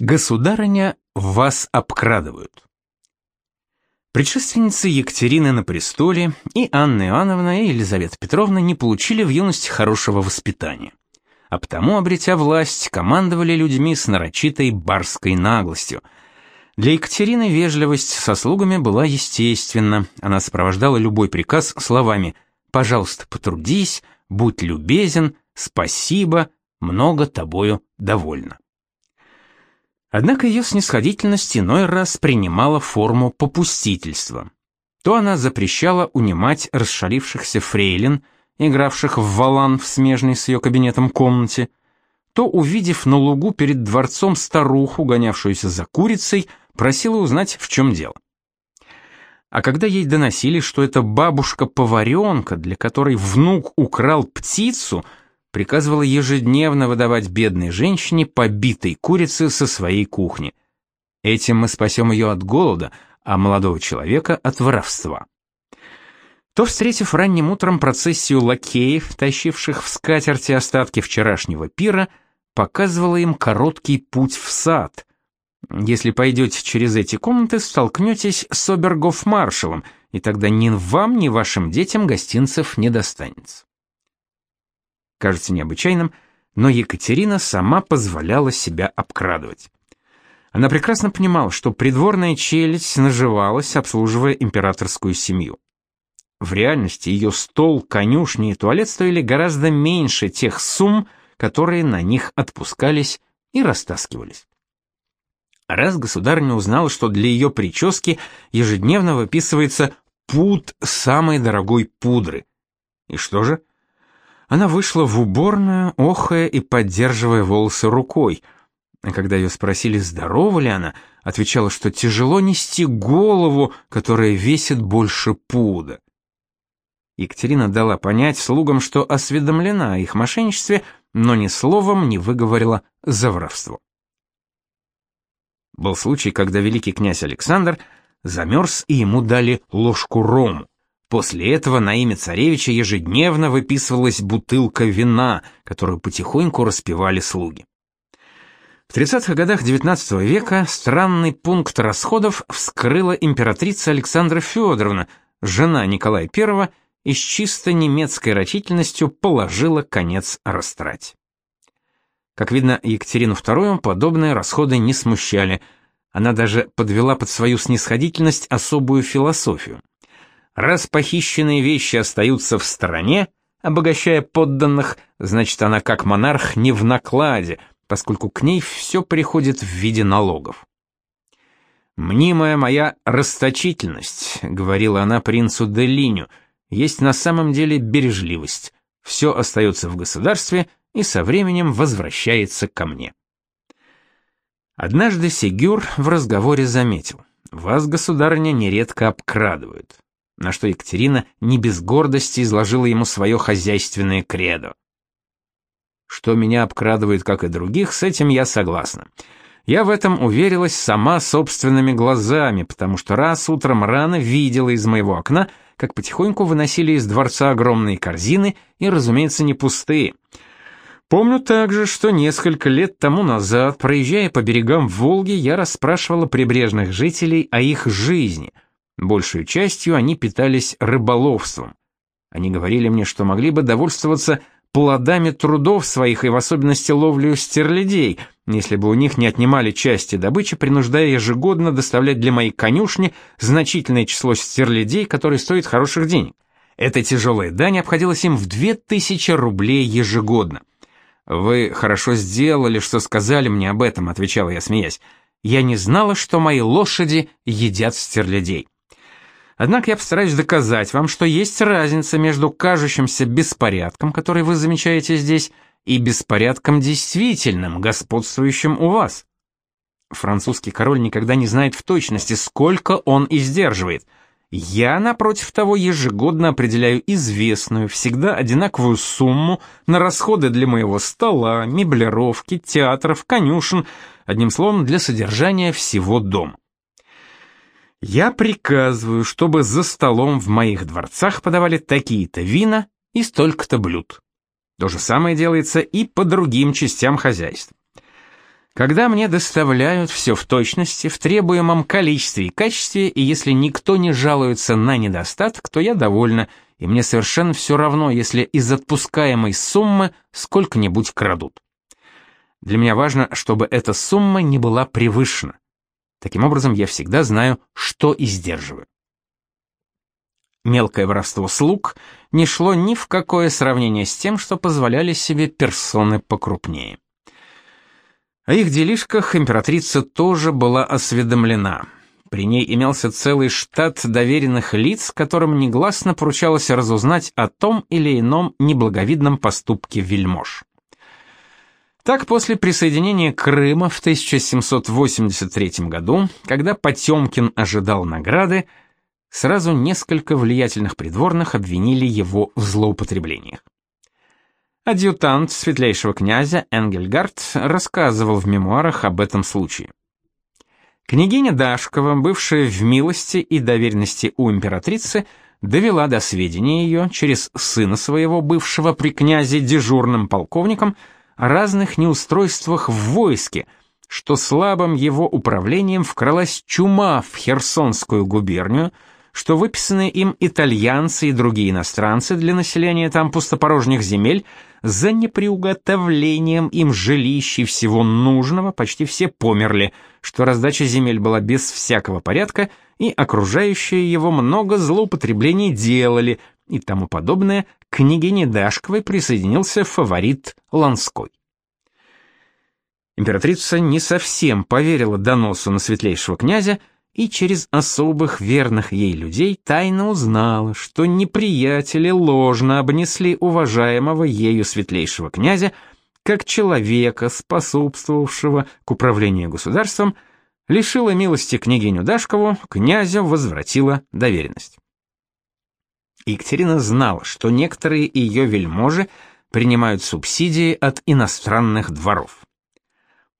Государыня, вас обкрадывают. Предшественницы Екатерины на престоле и Анна Иоанновна и Елизавета Петровна не получили в юности хорошего воспитания. А потому, обретя власть, командовали людьми с нарочитой барской наглостью. Для Екатерины вежливость со слугами была естественна. Она сопровождала любой приказ словами «пожалуйста, потрудись», «будь любезен», «спасибо», «много тобою довольно». Однако ее снисходительность иной раз принимала форму попустительства. То она запрещала унимать расшалившихся фрейлин, игравших в валан в смежной с ее кабинетом комнате, то, увидев на лугу перед дворцом старуху, гонявшуюся за курицей, просила узнать, в чем дело. А когда ей доносили, что это бабушка-поваренка, для которой внук украл птицу – приказывала ежедневно выдавать бедной женщине побитой курицы со своей кухни. Этим мы спасем ее от голода, а молодого человека от воровства. То, встретив ранним утром процессию лакеев, тащивших в скатерти остатки вчерашнего пира, показывала им короткий путь в сад. Если пойдете через эти комнаты, столкнетесь с обергоф-маршалом, и тогда ни вам, ни вашим детям гостинцев не достанется кажется необычайным, но Екатерина сама позволяла себя обкрадывать. Она прекрасно понимала, что придворная челядь наживалась, обслуживая императорскую семью. В реальности ее стол, конюшни и туалет стоили гораздо меньше тех сумм, которые на них отпускались и растаскивались. Раз государыня узнала, что для ее прически ежедневно выписывается пуд самой дорогой пудры. И что же? Она вышла в уборную, охая и поддерживая волосы рукой. А когда ее спросили, здорова ли она, отвечала, что тяжело нести голову, которая весит больше пуда. Екатерина дала понять слугам, что осведомлена о их мошенничестве, но ни словом не выговорила за воровство. Был случай, когда великий князь Александр замерз, и ему дали ложку рому. После этого на имя царевича ежедневно выписывалась бутылка вина, которую потихоньку распивали слуги. В 30-х годах XIX века странный пункт расходов вскрыла императрица Александра Федоровна, жена Николая I, и с чисто немецкой рачительностью положила конец растрать. Как видно, Екатерину II подобные расходы не смущали. Она даже подвела под свою снисходительность особую философию. Раз похищенные вещи остаются в стороне, обогащая подданных, значит, она как монарх не в накладе, поскольку к ней все приходит в виде налогов. «Мнимая моя расточительность», — говорила она принцу Делиню, — «есть на самом деле бережливость. Все остается в государстве и со временем возвращается ко мне». Однажды Сигюр в разговоре заметил, «Вас, государыня, нередко обкрадывают на что Екатерина не без гордости изложила ему свое хозяйственное кредо. Что меня обкрадывает, как и других, с этим я согласна. Я в этом уверилась сама собственными глазами, потому что раз утром рано видела из моего окна, как потихоньку выносили из дворца огромные корзины, и, разумеется, не пустые. Помню также, что несколько лет тому назад, проезжая по берегам Волги, я расспрашивала прибрежных жителей о их жизни — Большую частью они питались рыболовством. Они говорили мне, что могли бы довольствоваться плодами трудов своих и в особенности ловлю стерлядей, если бы у них не отнимали части добычи, принуждая ежегодно доставлять для моей конюшни значительное число стерлядей, которые стоят хороших денег. Эта тяжелая дань обходилась им в 2000 рублей ежегодно. «Вы хорошо сделали, что сказали мне об этом», — отвечала я, смеясь. «Я не знала, что мои лошади едят стерлядей». Однако я постараюсь доказать вам, что есть разница между кажущимся беспорядком, который вы замечаете здесь, и беспорядком действительным, господствующим у вас. Французский король никогда не знает в точности, сколько он издерживает. Я, напротив того, ежегодно определяю известную, всегда одинаковую сумму на расходы для моего стола, меблировки, театров, конюшен, одним словом, для содержания всего дома. Я приказываю, чтобы за столом в моих дворцах подавали такие-то вина и столько-то блюд. То же самое делается и по другим частям хозяйства. Когда мне доставляют все в точности, в требуемом количестве и качестве, и если никто не жалуется на недостаток, то я довольна, и мне совершенно все равно, если из отпускаемой суммы сколько-нибудь крадут. Для меня важно, чтобы эта сумма не была превышена. Таким образом, я всегда знаю, что и сдерживаю. Мелкое воровство слуг не шло ни в какое сравнение с тем, что позволяли себе персоны покрупнее. О их делишках императрица тоже была осведомлена. При ней имелся целый штат доверенных лиц, которым негласно поручалось разузнать о том или ином неблаговидном поступке вельмож. Так, после присоединения Крыма в 1783 году, когда Потемкин ожидал награды, сразу несколько влиятельных придворных обвинили его в злоупотреблениях. Адъютант светлейшего князя Энгельгард рассказывал в мемуарах об этом случае. Княгиня Дашкова, бывшая в милости и доверенности у императрицы, довела до сведения ее через сына своего бывшего при князе дежурным полковником о разных неустройствах в войске, что слабым его управлением вкралась чума в Херсонскую губернию, что выписанные им итальянцы и другие иностранцы для населения там пустопорожних земель за неприуготовлением им жилищ и всего нужного почти все померли, что раздача земель была без всякого порядка, и окружающие его много злоупотреблений делали, и тому подобное, к княгине Дашковой присоединился фаворит Ланской. Императрица не совсем поверила доносу на светлейшего князя, и через особых верных ей людей тайно узнала, что неприятели ложно обнесли уважаемого ею светлейшего князя как человека, способствовавшего к управлению государством, лишила милости княгиню Дашкову, князю возвратила доверенность. Екатерина знала, что некоторые ее вельможи принимают субсидии от иностранных дворов.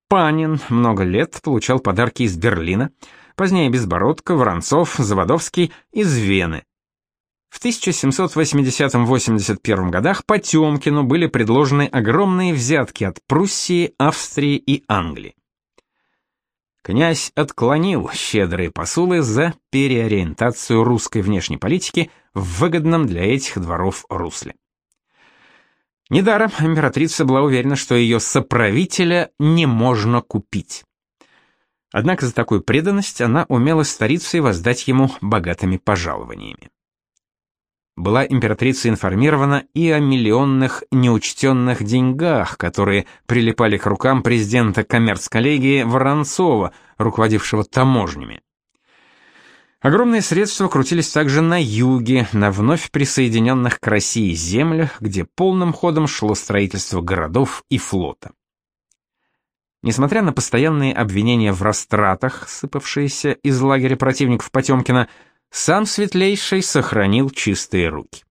Панин много лет получал подарки из Берлина, позднее Безбородко, Воронцов, Заводовский из Вены. В 1780-81 годах Потемкину были предложены огромные взятки от Пруссии, Австрии и Англии. Князь отклонил щедрые посулы за переориентацию русской внешней политики в выгодном для этих дворов русле. Недаром императрица была уверена, что ее соправителя не можно купить. Однако за такую преданность она умела старицей воздать ему богатыми пожалованиями. Была императрица информирована и о миллионных неучтенных деньгах, которые прилипали к рукам президента коммерц-коллегии Воронцова, руководившего таможнями. Огромные средства крутились также на юге, на вновь присоединенных к России землях, где полным ходом шло строительство городов и флота. Несмотря на постоянные обвинения в растратах, сыпавшиеся из лагеря противников Потемкина, сам Светлейший сохранил чистые руки.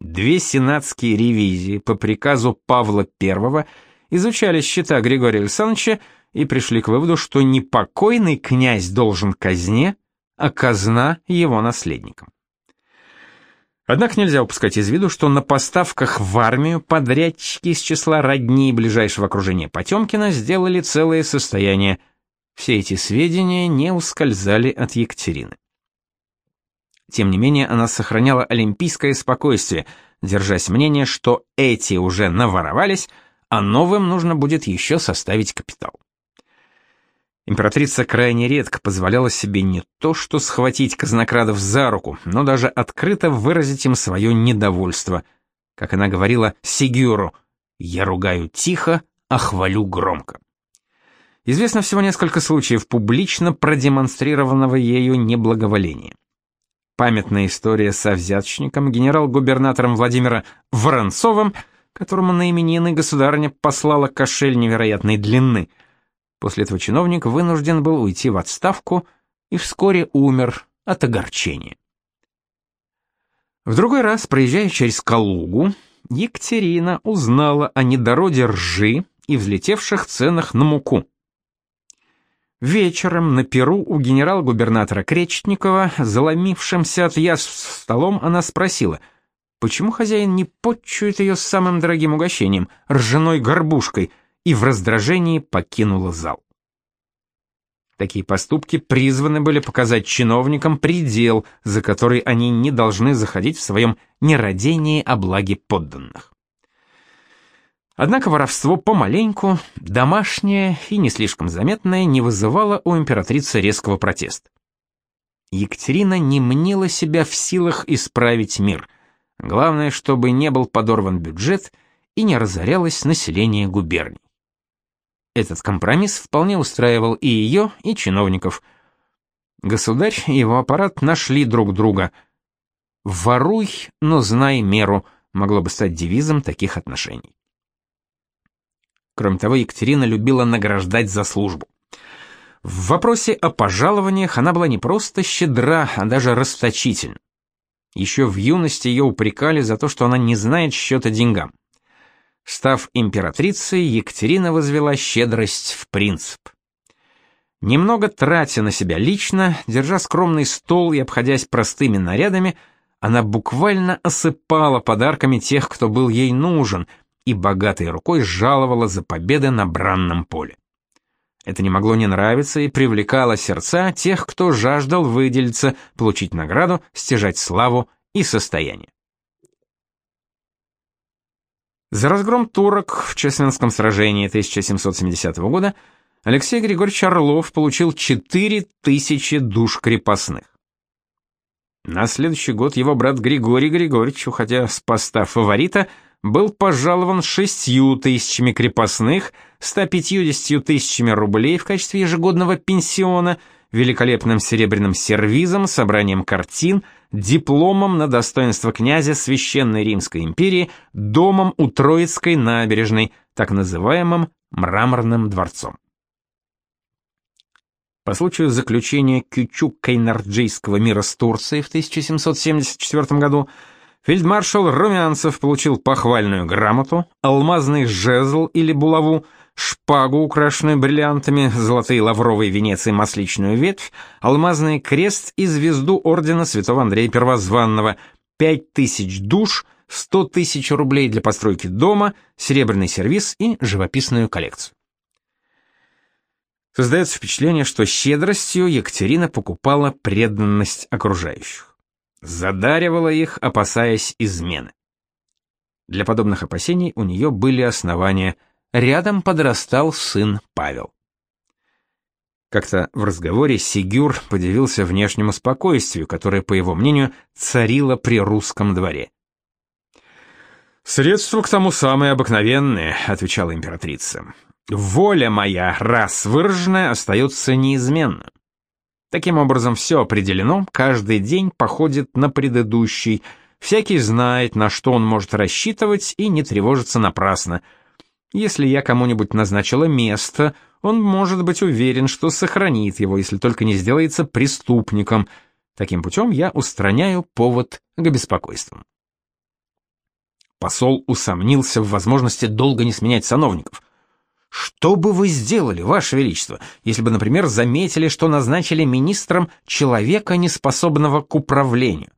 Две сенатские ревизии по приказу Павла I изучали счета Григория Александровича и пришли к выводу, что не покойный князь должен казне, а казна его наследникам. Однако нельзя упускать из виду, что на поставках в армию подрядчики из числа родни и ближайшего окружения Потемкина сделали целое состояние. Все эти сведения не ускользали от Екатерины. Тем не менее, она сохраняла олимпийское спокойствие, держась мнения, что эти уже наворовались, а новым нужно будет еще составить капитал. Императрица крайне редко позволяла себе не то что схватить казнокрадов за руку, но даже открыто выразить им свое недовольство. Как она говорила Сигюру, «Я ругаю тихо, а хвалю громко». Известно всего несколько случаев публично продемонстрированного ею неблаговоления. Памятная история со взяточником, генерал-губернатором Владимира Воронцовым, которому на именины государыня послала кошель невероятной длины – После этого чиновник вынужден был уйти в отставку и вскоре умер от огорчения. В другой раз, проезжая через Калугу, Екатерина узнала о недороде ржи и взлетевших ценах на муку. Вечером на Перу у генерал-губернатора Кречетникова, заломившимся от яств столом, она спросила, почему хозяин не подчует ее самым дорогим угощением, ржаной горбушкой – и в раздражении покинула зал. Такие поступки призваны были показать чиновникам предел, за который они не должны заходить в своем нерадении о благе подданных. Однако воровство помаленьку, домашнее и не слишком заметное, не вызывало у императрицы резкого протеста. Екатерина не мнила себя в силах исправить мир. Главное, чтобы не был подорван бюджет и не разорялось население губерний. Этот компромисс вполне устраивал и ее, и чиновников. Государь и его аппарат нашли друг друга. «Воруй, но знай меру» могло бы стать девизом таких отношений. Кроме того, Екатерина любила награждать за службу. В вопросе о пожалованиях она была не просто щедра, а даже расточительна. Еще в юности ее упрекали за то, что она не знает счета деньгам. Став императрицей, Екатерина возвела щедрость в принцип. Немного тратя на себя лично, держа скромный стол и обходясь простыми нарядами, она буквально осыпала подарками тех, кто был ей нужен, и богатой рукой жаловала за победы на бранном поле. Это не могло не нравиться и привлекало сердца тех, кто жаждал выделиться, получить награду, стяжать славу и состояние. За разгром турок в Чесменском сражении 1770 года Алексей Григорьевич Орлов получил 4000 душ крепостных. На следующий год его брат Григорий Григорьевич, уходя с поста фаворита, был пожалован шестью тысячами крепостных, 150 тысячами рублей в качестве ежегодного пенсиона, великолепным серебряным сервизом, собранием картин, дипломом на достоинство князя Священной Римской империи, домом у Троицкой набережной, так называемым Мраморным дворцом. По случаю заключения Кючук-Кайнарджийского мира с Турцией в 1774 году фельдмаршал Румянцев получил похвальную грамоту, алмазный жезл или булаву, шпагу, украшенную бриллиантами, золотые лавровые венец и масличную ветвь, алмазный крест и звезду ордена святого Андрея Первозванного, пять тысяч душ, сто тысяч рублей для постройки дома, серебряный сервиз и живописную коллекцию. Создается впечатление, что щедростью Екатерина покупала преданность окружающих. Задаривала их, опасаясь измены. Для подобных опасений у нее были основания – Рядом подрастал сын Павел. Как-то в разговоре Сигюр подивился внешнему спокойствию, которое, по его мнению, царило при русском дворе. «Средства к тому самые обыкновенные», — отвечала императрица. «Воля моя, раз выраженная, остается неизменна. Таким образом, все определено, каждый день походит на предыдущий, всякий знает, на что он может рассчитывать и не тревожится напрасно». Если я кому-нибудь назначила место, он может быть уверен, что сохранит его, если только не сделается преступником. Таким путем я устраняю повод к беспокойствам. Посол усомнился в возможности долго не сменять сановников. Что бы вы сделали, ваше величество, если бы, например, заметили, что назначили министром человека, неспособного к управлению?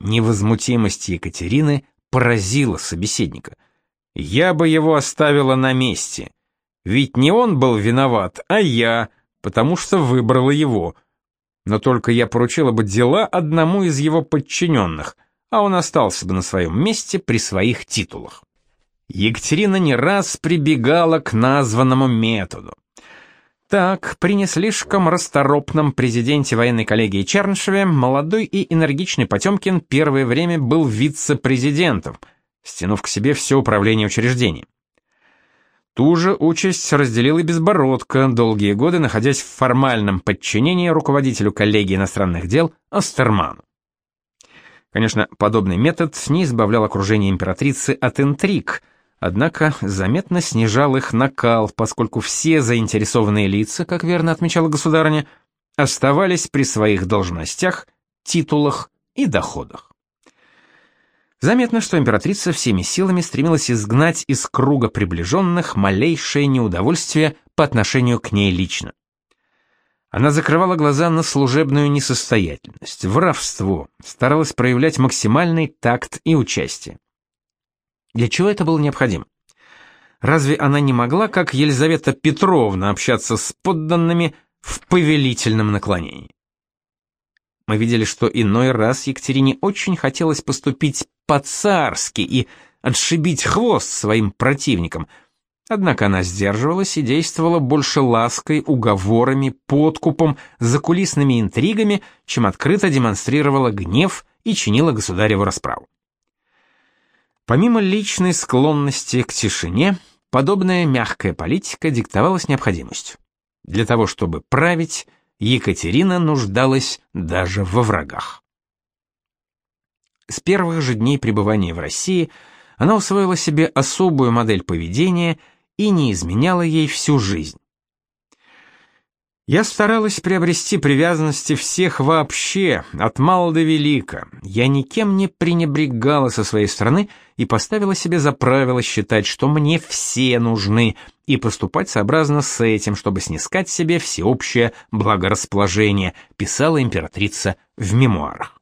Невозмутимость Екатерины поразила собеседника — я бы его оставила на месте. Ведь не он был виноват, а я, потому что выбрала его. Но только я поручила бы дела одному из его подчиненных, а он остался бы на своем месте при своих титулах. Екатерина не раз прибегала к названному методу. Так, при не слишком расторопном президенте военной коллегии Чернышеве молодой и энергичный Потемкин первое время был вице-президентом – стянув к себе все управление учреждением. Ту же участь разделил и Безбородко, долгие годы находясь в формальном подчинении руководителю коллегии иностранных дел Остерману. Конечно, подобный метод не избавлял окружение императрицы от интриг, однако заметно снижал их накал, поскольку все заинтересованные лица, как верно отмечала государыня, оставались при своих должностях, титулах и доходах. Заметно, что императрица всеми силами стремилась изгнать из круга приближенных малейшее неудовольствие по отношению к ней лично. Она закрывала глаза на служебную несостоятельность, воровство, старалась проявлять максимальный такт и участие. Для чего это было необходимо? разве она не могла, как Елизавета Петровна, общаться с подданными в повелительном наклонении? Мы видели, что иной раз Екатерине очень хотелось поступить по-царски и отшибить хвост своим противникам, однако она сдерживалась и действовала больше лаской, уговорами, подкупом, закулисными интригами, чем открыто демонстрировала гнев и чинила государеву расправу. Помимо личной склонности к тишине, подобная мягкая политика диктовалась необходимостью. Для того, чтобы править, Екатерина нуждалась даже во врагах. С первых же дней пребывания в России она усвоила себе особую модель поведения и не изменяла ей всю жизнь. Я старалась приобрести привязанности всех вообще, от мала до велика. Я никем не пренебрегала со своей стороны и поставила себе за правило считать, что мне все нужны, и поступать сообразно с этим, чтобы снискать себе всеобщее благорасположение, писала императрица в мемуарах.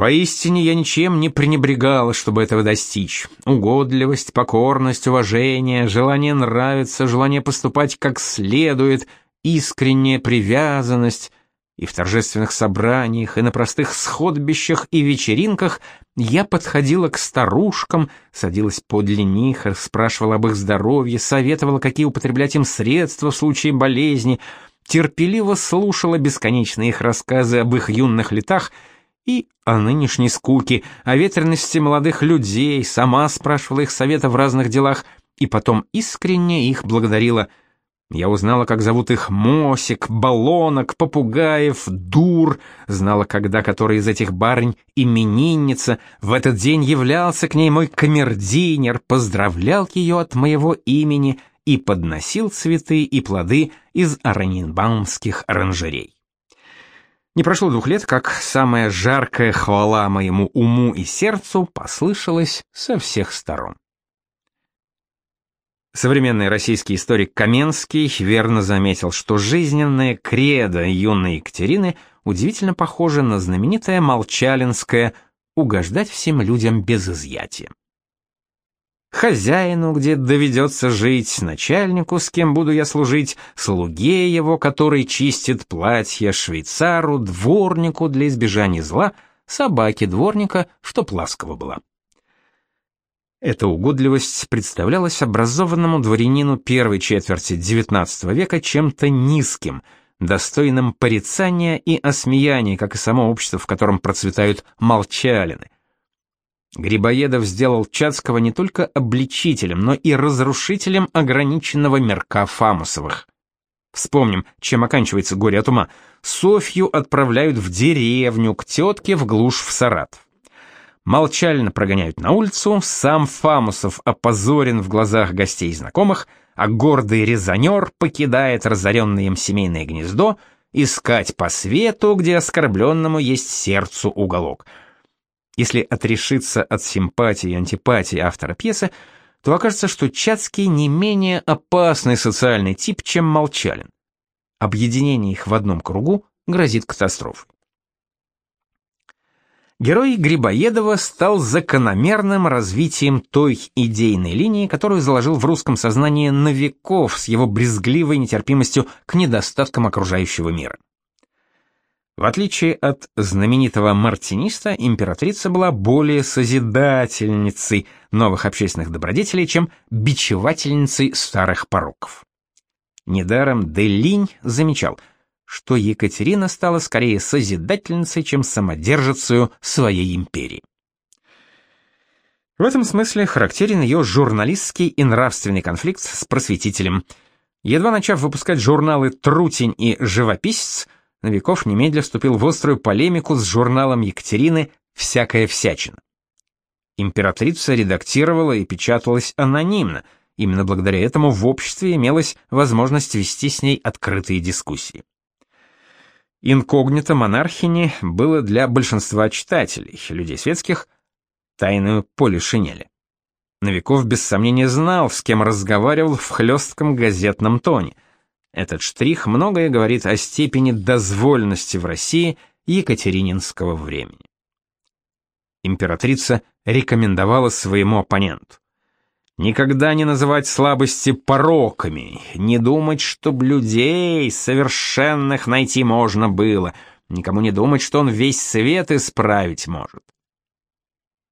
Поистине я ничем не пренебрегала, чтобы этого достичь. Угодливость, покорность, уважение, желание нравиться, желание поступать как следует — искренняя привязанность, и в торжественных собраниях, и на простых сходбищах и вечеринках я подходила к старушкам, садилась подле них, спрашивала об их здоровье, советовала, какие употреблять им средства в случае болезни, терпеливо слушала бесконечные их рассказы об их юных летах и о нынешней скуке, о ветренности молодых людей, сама спрашивала их совета в разных делах и потом искренне их благодарила – я узнала, как зовут их Мосик, Баллонок, Попугаев, Дур, знала, когда который из этих барынь именинница. В этот день являлся к ней мой камердинер, поздравлял ее от моего имени и подносил цветы и плоды из Аранинбаумских оранжерей. Не прошло двух лет, как самая жаркая хвала моему уму и сердцу послышалась со всех сторон. Современный российский историк Каменский верно заметил, что жизненная кредо юной Екатерины удивительно похоже на знаменитое молчалинское «угождать всем людям без изъятия». Хозяину, где доведется жить, начальнику, с кем буду я служить, слуге его, который чистит платье, швейцару, дворнику для избежания зла, собаке дворника, чтоб ласково была. Эта угодливость представлялась образованному дворянину первой четверти XIX века чем-то низким, достойным порицания и осмеяния, как и само общество, в котором процветают молчалины. Грибоедов сделал Чацкого не только обличителем, но и разрушителем ограниченного мерка Фамусовых. Вспомним, чем оканчивается горе от ума. Софью отправляют в деревню, к тетке в глушь в Саратов молчально прогоняют на улицу, сам Фамусов опозорен в глазах гостей и знакомых, а гордый резонер покидает разоренное им семейное гнездо искать по свету, где оскорбленному есть сердцу уголок. Если отрешиться от симпатии и антипатии автора пьесы, то окажется, что Чацкий не менее опасный социальный тип, чем Молчалин. Объединение их в одном кругу грозит катастрофой. Герой Грибоедова стал закономерным развитием той идейной линии, которую заложил в русском сознании Новиков с его брезгливой нетерпимостью к недостаткам окружающего мира. В отличие от знаменитого мартиниста, императрица была более созидательницей новых общественных добродетелей, чем бичевательницей старых пороков. Недаром Делинь замечал – что Екатерина стала скорее созидательницей, чем самодержицей своей империи. В этом смысле характерен ее журналистский и нравственный конфликт с просветителем. Едва начав выпускать журналы «Трутень» и «Живописец», Новиков немедля вступил в острую полемику с журналом Екатерины «Всякая всячина». Императрица редактировала и печаталась анонимно, именно благодаря этому в обществе имелась возможность вести с ней открытые дискуссии. Инкогнито монархини было для большинства читателей, людей светских, тайную поле шинели. Новиков без сомнения знал, с кем разговаривал в хлестком газетном тоне. Этот штрих многое говорит о степени дозвольности в России екатерининского времени. Императрица рекомендовала своему оппоненту. Никогда не называть слабости пороками, не думать, чтоб людей совершенных найти можно было, никому не думать, что он весь свет исправить может.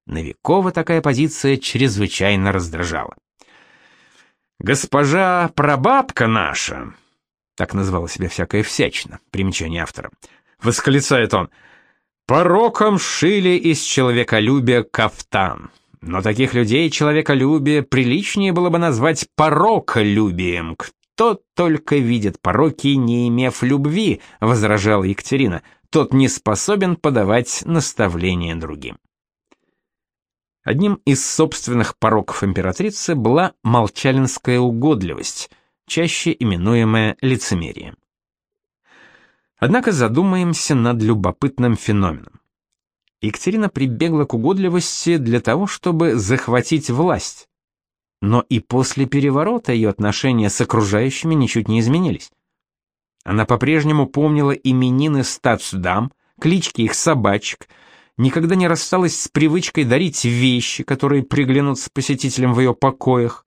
Новикова такая позиция чрезвычайно раздражала. «Госпожа прабабка наша», так называла себя всякая всячина, примечание автора, восклицает он, «пороком шили из человеколюбия кафтан». Но таких людей человеколюбие приличнее было бы назвать пороколюбием. Кто только видит пороки, не имев любви, возражала Екатерина, тот не способен подавать наставления другим. Одним из собственных пороков императрицы была молчалинская угодливость, чаще именуемая лицемерием. Однако задумаемся над любопытным феноменом. Екатерина прибегла к угодливости для того, чтобы захватить власть. Но и после переворота ее отношения с окружающими ничуть не изменились. Она по-прежнему помнила именины статсдам, клички их собачек, никогда не рассталась с привычкой дарить вещи, которые приглянутся посетителям в ее покоях.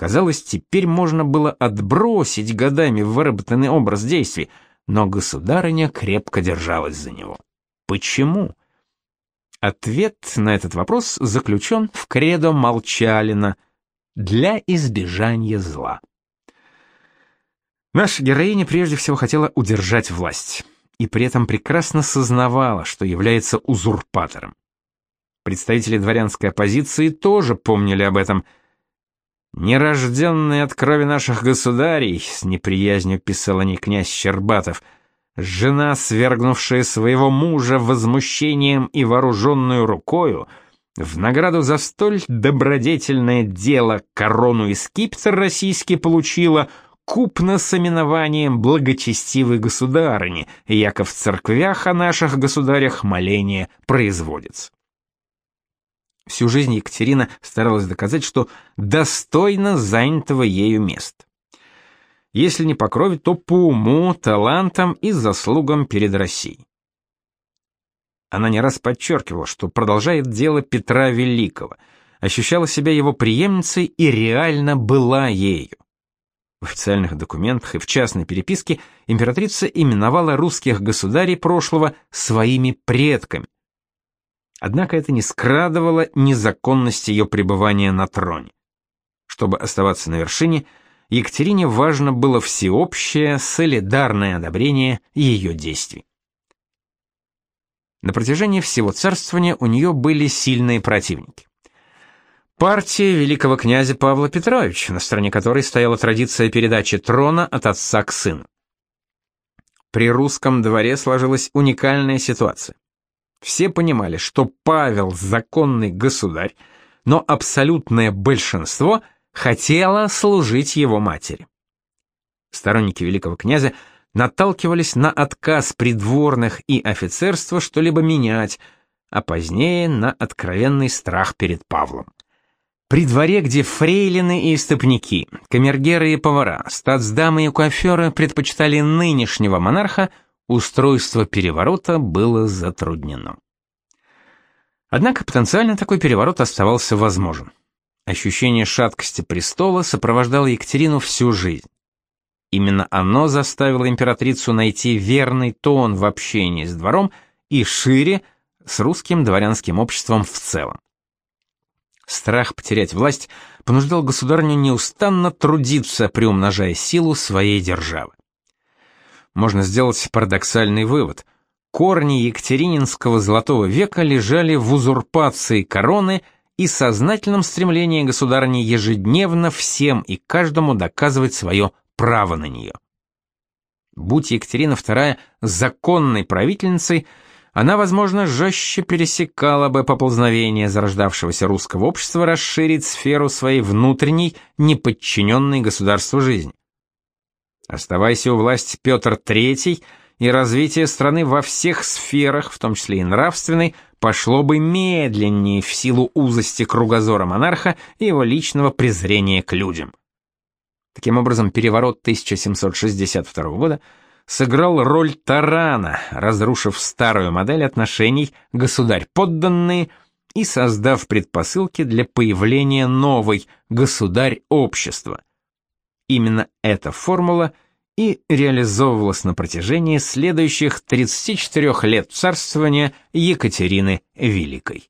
Казалось, теперь можно было отбросить годами выработанный образ действий, но государыня крепко держалась за него. Почему? Ответ на этот вопрос заключен в кредо Молчалина «для избежания зла». Наша героиня прежде всего хотела удержать власть, и при этом прекрасно сознавала, что является узурпатором. Представители дворянской оппозиции тоже помнили об этом. «Нерожденный от крови наших государей», — с неприязнью писал о ней князь Щербатов — Жена, свергнувшая своего мужа возмущением и вооруженную рукою, в награду за столь добродетельное дело корону и скипетр российский получила купно с именованием благочестивой государыни, яко в церквях о наших государях моление производится. Всю жизнь Екатерина старалась доказать, что достойна занятого ею места если не по крови, то по уму, талантам и заслугам перед Россией. Она не раз подчеркивала, что продолжает дело Петра Великого, ощущала себя его преемницей и реально была ею. В официальных документах и в частной переписке императрица именовала русских государей прошлого своими предками. Однако это не скрадывало незаконность ее пребывания на троне. Чтобы оставаться на вершине, Екатерине важно было всеобщее, солидарное одобрение ее действий. На протяжении всего царствования у нее были сильные противники. Партия великого князя Павла Петровича, на стороне которой стояла традиция передачи трона от отца к сыну. При русском дворе сложилась уникальная ситуация. Все понимали, что Павел законный государь, но абсолютное большинство – хотела служить его матери. Сторонники великого князя наталкивались на отказ придворных и офицерства что-либо менять, а позднее на откровенный страх перед Павлом. При дворе, где фрейлины и истопники, камергеры и повара, статсдамы и куаферы предпочитали нынешнего монарха, устройство переворота было затруднено. Однако потенциально такой переворот оставался возможен. Ощущение шаткости престола сопровождало Екатерину всю жизнь. Именно оно заставило императрицу найти верный тон в общении с двором и шире с русским дворянским обществом в целом. Страх потерять власть понуждал государню неустанно трудиться, приумножая силу своей державы. Можно сделать парадоксальный вывод. Корни Екатерининского золотого века лежали в узурпации короны – и сознательном стремлении государыни ежедневно всем и каждому доказывать свое право на нее. Будь Екатерина II законной правительницей, она, возможно, жестче пересекала бы поползновение зарождавшегося русского общества расширить сферу своей внутренней, неподчиненной государству жизни. Оставайся у власти Петр III, и развитие страны во всех сферах, в том числе и нравственной, пошло бы медленнее в силу узости кругозора монарха и его личного презрения к людям. Таким образом, переворот 1762 года сыграл роль тарана, разрушив старую модель отношений государь-подданные и создав предпосылки для появления новой государь общества. Именно эта формула и реализовывалась на протяжении следующих 34 лет царствования Екатерины Великой.